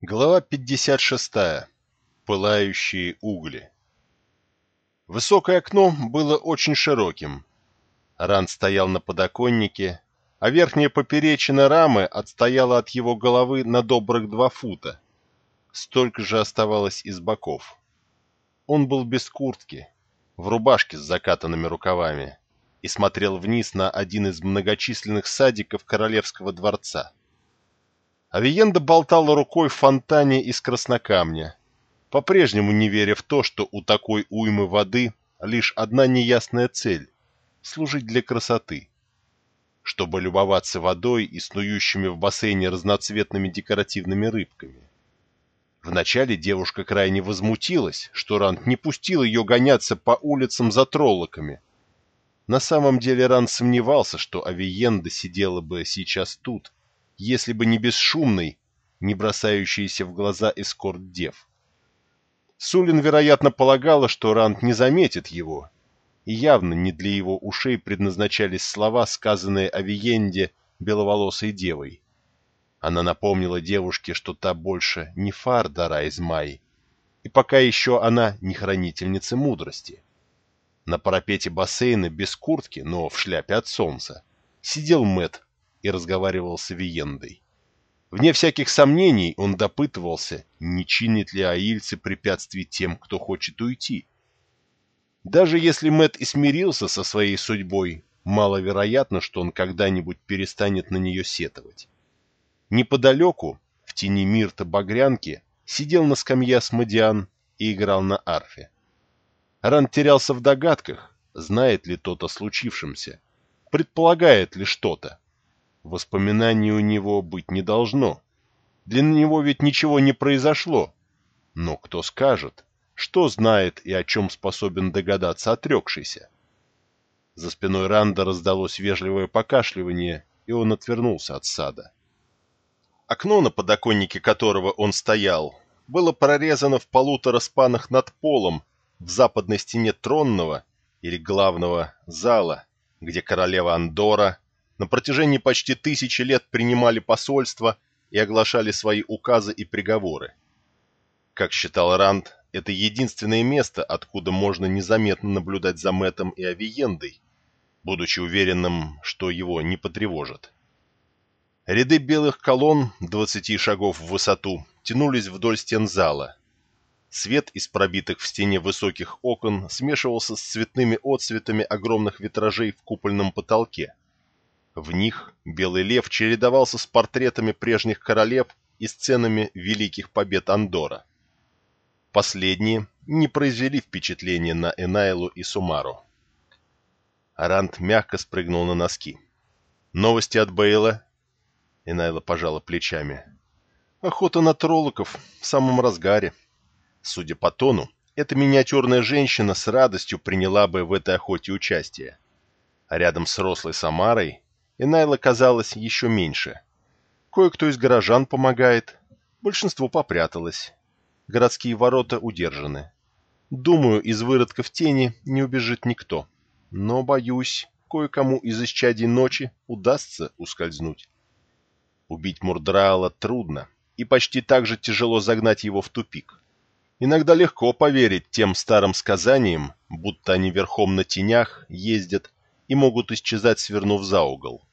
Глава 56. Пылающие угли. Высокое окно было очень широким. Ранд стоял на подоконнике, а верхняя поперечина рамы отстояла от его головы на добрых два фута. Столько же оставалось из боков. Он был без куртки, в рубашке с закатанными рукавами, и смотрел вниз на один из многочисленных садиков королевского дворца. Авиенда болтала рукой в фонтане из краснокамня, по-прежнему не веря в то, что у такой уймы воды лишь одна неясная цель — служить для красоты. Чтобы любоваться водой и снующими в бассейне разноцветными декоративными рыбками. Вначале девушка крайне возмутилась, что Рант не пустил ее гоняться по улицам за троллоками. На самом деле Рант сомневался, что Авиенда сидела бы сейчас тут, если бы не бесшумный, не бросающийся в глаза эскорт-дев. Сулин, вероятно, полагала, что Ранд не заметит его, и явно не для его ушей предназначались слова, сказанные о Виенде беловолосой девой. Она напомнила девушке, что та больше не Фардара из Май, и пока еще она не хранительница мудрости. На парапете бассейна без куртки, но в шляпе от солнца, сидел Мэт и разговаривал с Виендой. Вне всяких сомнений он допытывался, не чинит ли аильцы препятствий тем, кто хочет уйти. Даже если Мэт и смирился со своей судьбой, маловероятно, что он когда-нибудь перестанет на нее сетовать. Неподалеку, в тени Мирта Багрянки, сидел на скамье Асмодиан и играл на арфе. Ран терялся в догадках, знает ли тот о случившемся, предполагает ли что-то. Воспоминаний у него быть не должно. Для него ведь ничего не произошло. Но кто скажет, что знает и о чем способен догадаться отрекшийся? За спиной Ранда раздалось вежливое покашливание, и он отвернулся от сада. Окно, на подоконнике которого он стоял, было прорезано в полутора спанах над полом в западной стене тронного или главного зала, где королева Андора на протяжении почти тысячи лет принимали посольства и оглашали свои указы и приговоры. Как считал Ранд, это единственное место, откуда можно незаметно наблюдать за Мэтом и Авиендой, будучи уверенным, что его не потревожат. Ряды белых колонн, 20 шагов в высоту, тянулись вдоль стен зала. Свет из пробитых в стене высоких окон смешивался с цветными отцветами огромных витражей в купольном потолке. В них Белый Лев чередовался с портретами прежних королев и сценами великих побед Андора. Последние не произвели впечатления на Энайлу и Сумару. Арант мягко спрыгнул на носки. «Новости от Бейла?» Энайла пожала плечами. «Охота на троллоков в самом разгаре. Судя по тону, эта миниатюрная женщина с радостью приняла бы в этой охоте участие. А рядом с рослой Самарой и Найла казалось еще меньше. Кое-кто из горожан помогает, большинство попряталось. Городские ворота удержаны. Думаю, из выродков тени не убежит никто. Но, боюсь, кое-кому из исчадий ночи удастся ускользнуть. Убить Мурдраала трудно, и почти так же тяжело загнать его в тупик. Иногда легко поверить тем старым сказаниям, будто они верхом на тенях ездят и могут исчезать, свернув за угол.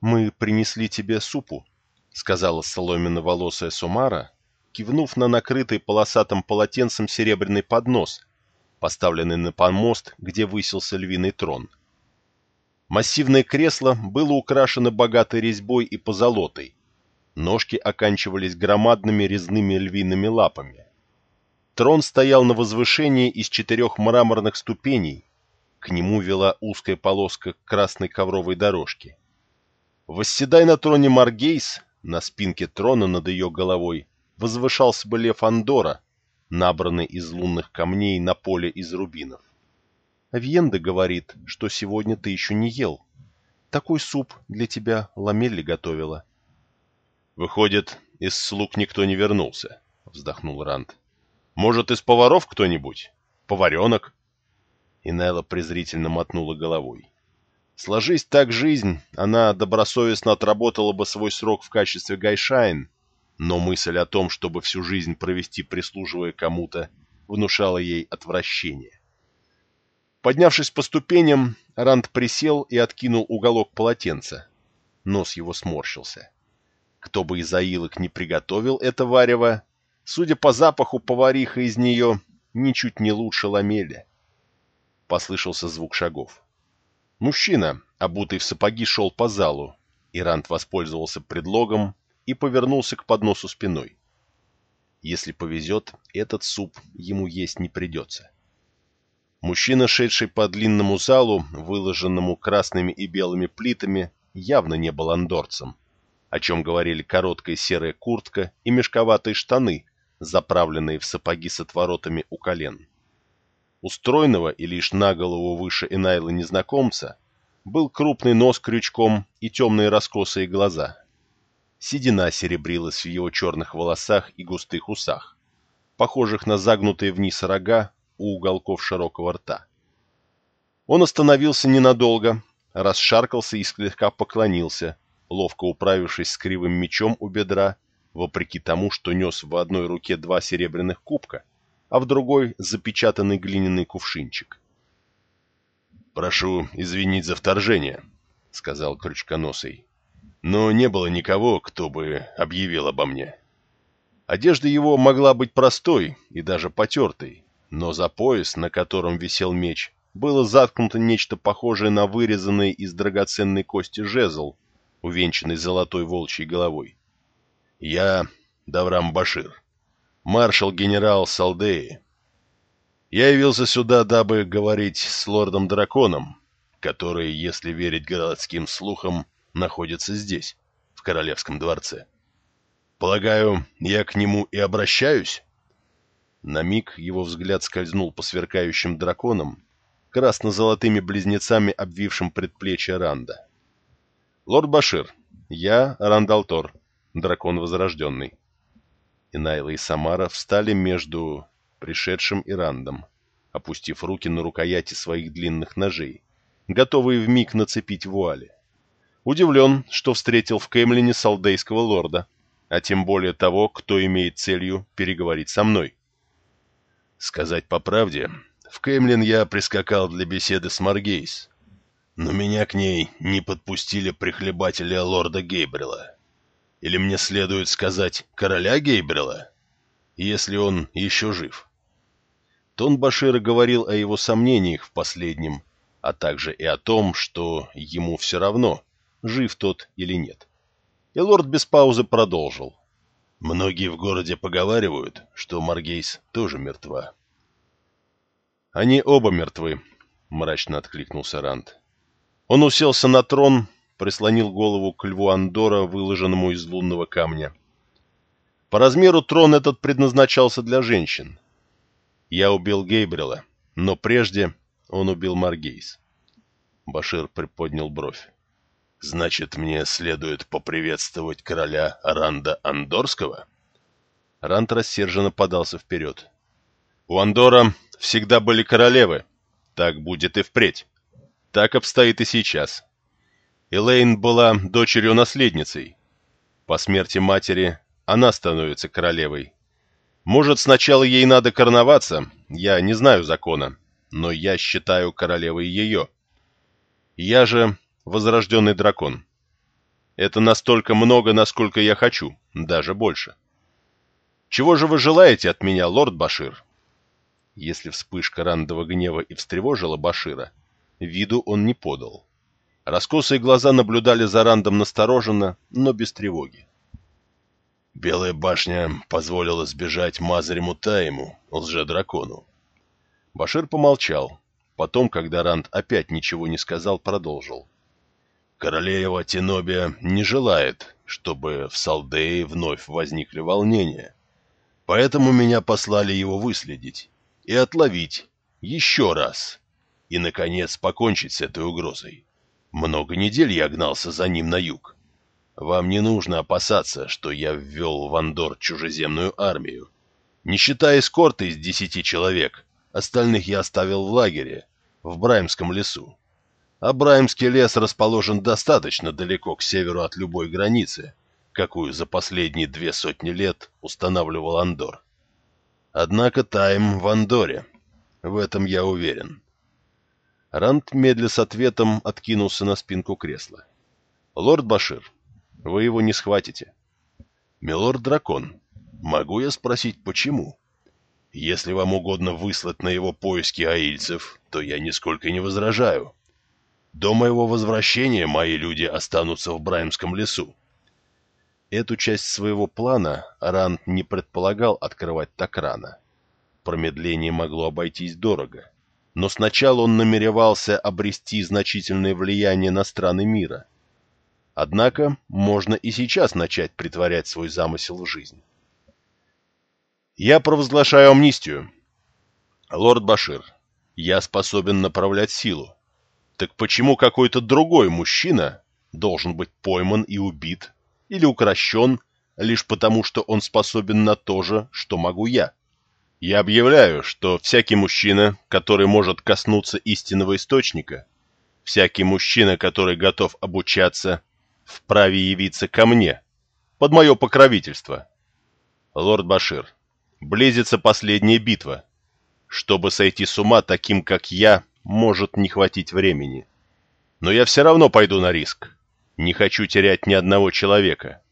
«Мы принесли тебе супу», — сказала соломенно-волосая Сумара, кивнув на накрытый полосатым полотенцем серебряный поднос, поставленный на помост, где высился львиный трон. Массивное кресло было украшено богатой резьбой и позолотой. Ножки оканчивались громадными резными львиными лапами. Трон стоял на возвышении из четырех мраморных ступеней. К нему вела узкая полоска красной ковровой дорожки. Восседай на троне Маргейс, на спинке трона над ее головой, возвышался бы лев Андора, набранный из лунных камней на поле из рубинов. Авиенда говорит, что сегодня ты еще не ел. Такой суп для тебя Ламелли готовила. Выходит, из слуг никто не вернулся, вздохнул Ранд. Может, из поваров кто-нибудь? Поваренок? Инелла презрительно мотнула головой. Сложись так жизнь, она добросовестно отработала бы свой срок в качестве гайшайн, но мысль о том, чтобы всю жизнь провести прислуживая кому-то, внушала ей отвращение. Поднявшись по ступеням, Ранд присел и откинул уголок полотенца. Нос его сморщился. Кто бы из аилок не приготовил это варево, судя по запаху повариха из нее, ничуть не лучше ламели. Послышался звук шагов. Мужчина, обутый в сапоги, шел по залу, и Ранд воспользовался предлогом и повернулся к подносу спиной. Если повезет, этот суп ему есть не придется. Мужчина, шедший по длинному залу, выложенному красными и белыми плитами, явно не был андорцем, о чем говорили короткая серая куртка и мешковатые штаны, заправленные в сапоги с отворотами у колен. У стройного и лишь на голову выше Энайла незнакомца был крупный нос крючком и темные раскосые глаза. Седина серебрилась в его черных волосах и густых усах, похожих на загнутые вниз рога у уголков широкого рта. Он остановился ненадолго, расшаркался и слегка поклонился, ловко управившись с кривым мечом у бедра, вопреки тому, что нес в одной руке два серебряных кубка, а в другой запечатанный глиняный кувшинчик. «Прошу извинить за вторжение», — сказал Крючконосый. «Но не было никого, кто бы объявил обо мне». Одежда его могла быть простой и даже потертой, но за пояс, на котором висел меч, было заткнуто нечто похожее на вырезанный из драгоценной кости жезл, увенчанный золотой волчьей головой. «Я Даврам Башир, маршал-генерал Салдеи. Я явился сюда, дабы говорить с лордом-драконом, который, если верить городским слухам, находится здесь, в королевском дворце. Полагаю, я к нему и обращаюсь?» На миг его взгляд скользнул по сверкающим драконам, красно-золотыми близнецами, обвившим предплечье Ранда. «Лорд Башир, я Рандалтор, дракон возрожденный». Инайла и Самара встали между пришедшим и Рандом, опустив руки на рукояти своих длинных ножей, готовые вмиг нацепить вуали. Удивлен, что встретил в Кемлине салдейского лорда, а тем более того, кто имеет целью переговорить со мной. Сказать по правде, в Кемлин я прискакал для беседы с Маргейс, но меня к ней не подпустили прихлебатели лорда Гейбрила. Или мне следует сказать короля Гейбрила, если он еще жив. Тон Башира говорил о его сомнениях в последнем, а также и о том, что ему все равно, жив тот или нет. И лорд без паузы продолжил. Многие в городе поговаривают, что Маргейс тоже мертва. «Они оба мертвы», — мрачно откликнулся Ранд. Он уселся на трон, прислонил голову к льву Андора, выложенному из лунного камня. По размеру трон этот предназначался для женщин. Я убил Гейбрила, но прежде он убил Маргейс. Башир приподнял бровь. Значит, мне следует поприветствовать короля Ранда Андорского? Ранд рассерженно подался вперед. У Андора всегда были королевы. Так будет и впредь. Так обстоит и сейчас. Элейн была дочерью-наследницей. По смерти матери она становится королевой. Может, сначала ей надо короноваться, я не знаю закона, но я считаю королевой ее. Я же возрожденный дракон. Это настолько много, насколько я хочу, даже больше. Чего же вы желаете от меня, лорд Башир? Если вспышка рандового гнева и встревожила Башира, виду он не подал. Раскосые глаза наблюдали за Рандом настороженно, но без тревоги. Белая башня позволила сбежать Мазарему Таему, лже-дракону. Башир помолчал. Потом, когда Ранд опять ничего не сказал, продолжил. Королева Тенобия не желает, чтобы в Салдее вновь возникли волнения. Поэтому меня послали его выследить и отловить еще раз. И, наконец, покончить с этой угрозой. Много недель я гнался за ним на юг. Вам не нужно опасаться, что я ввел в Андор чужеземную армию. Не считая эскорта из десяти человек, остальных я оставил в лагере, в Браймском лесу. Абраимский лес расположен достаточно далеко к северу от любой границы, какую за последние две сотни лет устанавливал Андор. Однако Тайм в Андоре. В этом я уверен. Ранд медля с ответом откинулся на спинку кресла. «Лорд Башир, вы его не схватите». «Милорд-дракон, могу я спросить, почему?» «Если вам угодно выслать на его поиски аильцев, то я нисколько не возражаю. До моего возвращения мои люди останутся в Браймском лесу. Эту часть своего плана Ранд не предполагал открывать так рано. Промедление могло обойтись дорого. Но сначала он намеревался обрести значительное влияние на страны мира. Однако можно и сейчас начать притворять свой замысел в жизнь. «Я провозглашаю амнистию. Лорд Башир, я способен направлять силу. Так почему какой-то другой мужчина должен быть пойман и убит или укращен лишь потому, что он способен на то же, что могу я? Я объявляю, что всякий мужчина, который может коснуться истинного источника, всякий мужчина, который готов обучаться, вправе явиться ко мне, под мое покровительство. Лорд Башир, близится последняя битва. Чтобы сойти с ума таким, как я, может не хватить времени. Но я все равно пойду на риск. Не хочу терять ни одного человека.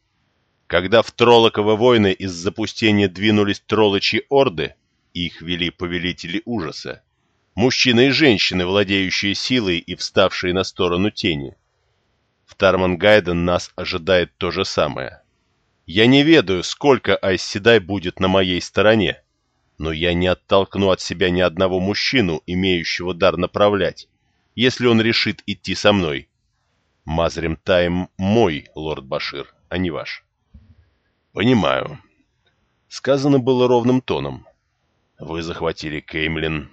Когда в Троллоково войны из запустения двинулись троллочьи орды, их вели повелители ужаса, мужчины и женщины, владеющие силой и вставшие на сторону тени. В Тармангайден нас ожидает то же самое. Я не ведаю, сколько Айсседай будет на моей стороне, но я не оттолкну от себя ни одного мужчину, имеющего дар направлять, если он решит идти со мной. Мазрим Тайм мой, лорд Башир, а не ваш. Понимаю. Сказано было ровным тоном. Вы захватили Кеймлин.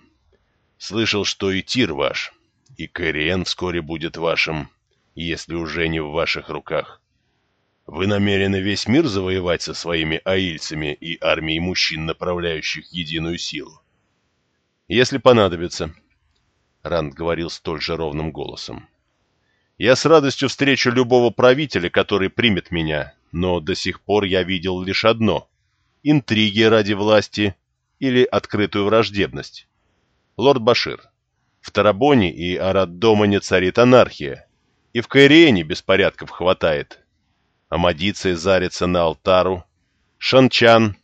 Слышал, что и Тир ваш, и Кориен вскоре будет вашим, если уже не в ваших руках. Вы намерены весь мир завоевать со своими аильцами и армией мужчин, направляющих единую силу? Если понадобится, — Ранд говорил столь же ровным голосом. Я с радостью встречу любого правителя, который примет меня, но до сих пор я видел лишь одно — интриги ради власти или открытую враждебность. Лорд Башир, в Тарабоне и Араддомане царит анархия, и в Кайриене беспорядков хватает, Амадиция зарится на алтару, Шанчан,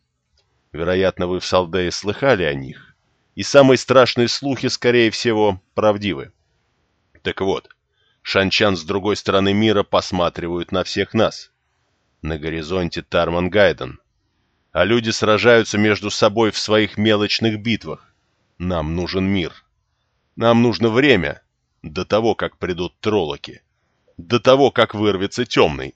вероятно, вы в Салдее слыхали о них, и самые страшные слухи, скорее всего, правдивы. Так вот, Шанчан с другой стороны мира посматривают на всех нас. На горизонте Тарман Гайден. А люди сражаются между собой в своих мелочных битвах. Нам нужен мир. Нам нужно время до того, как придут троллоки. До того, как вырвется темный.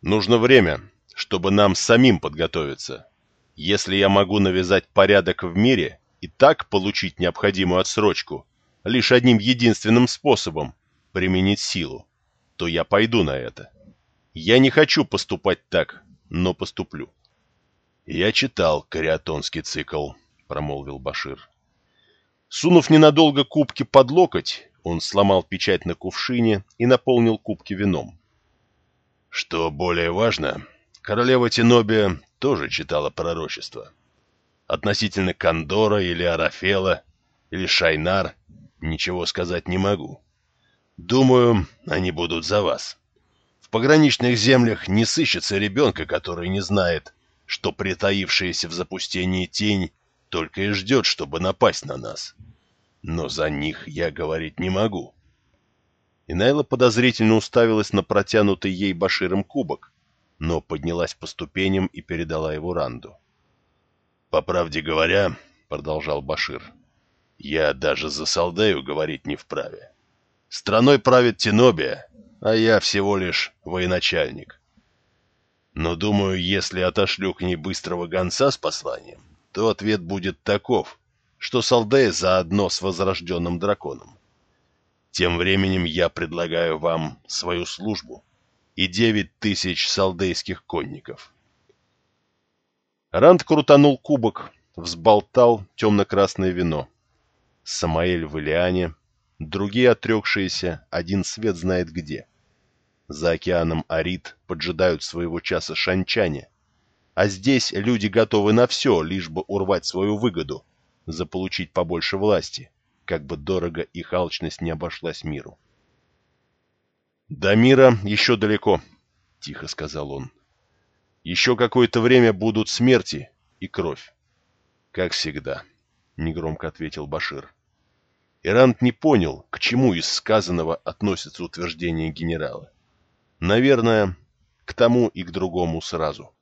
Нужно время, чтобы нам самим подготовиться. Если я могу навязать порядок в мире и так получить необходимую отсрочку, лишь одним единственным способом – применить силу, то я пойду на это. Я не хочу поступать так, но поступлю. «Я читал кариатонский цикл», — промолвил Башир. Сунув ненадолго кубки под локоть, он сломал печать на кувшине и наполнил кубки вином. Что более важно, королева Тенобия тоже читала пророчество. Относительно Кондора или Арафела, или Шайнар, ничего сказать не могу. Думаю, они будут за вас. В пограничных землях не сыщется ребенка, который не знает, что притаившаяся в запустении тень только и ждет, чтобы напасть на нас. Но за них я говорить не могу. И Найла подозрительно уставилась на протянутый ей Баширом кубок, но поднялась по ступеням и передала его Ранду. «По правде говоря, — продолжал Башир, — я даже за Салдею говорить не вправе. Страной правит Тенобия, а я всего лишь военачальник. Но думаю, если отошлю к ней быстрого гонца с посланием, то ответ будет таков, что Салдея заодно с возрожденным драконом. Тем временем я предлагаю вам свою службу и девять тысяч салдейских конников. Ранд крутанул кубок, взболтал темно-красное вино. Самаэль в Илиане, другие отрекшиеся, один свет знает где. За океаном Арит поджидают своего часа шанчане. А здесь люди готовы на все, лишь бы урвать свою выгоду, заполучить побольше власти, как бы дорого их алчность не обошлась миру. «До мира еще далеко», — тихо сказал он. «Еще какое-то время будут смерти и кровь. Как всегда», — негромко ответил Башир. Ирант не понял, к чему из сказанного относится утверждение генерала. Наверное, к тому и к другому сразу.